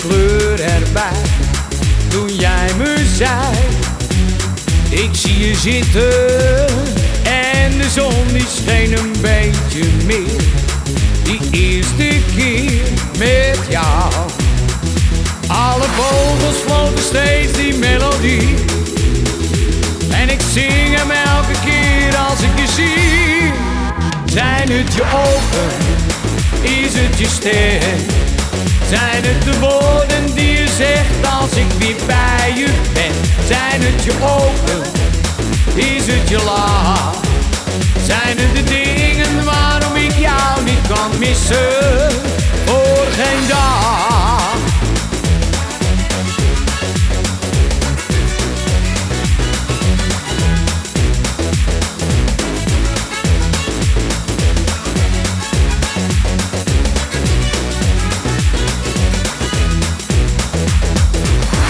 kleur erbij toen jij me zei: Ik zie je zitten en de zon die scheen een beetje meer. Die eerste keer met jou. Alle vogels floten steeds die melodie. En ik zing hem elke keer als ik je zie. Zijn het je ogen? Is het je stem? Zijn het de woorden? Als ik weer bij je ben? Zijn het je ogen? Is het je lach?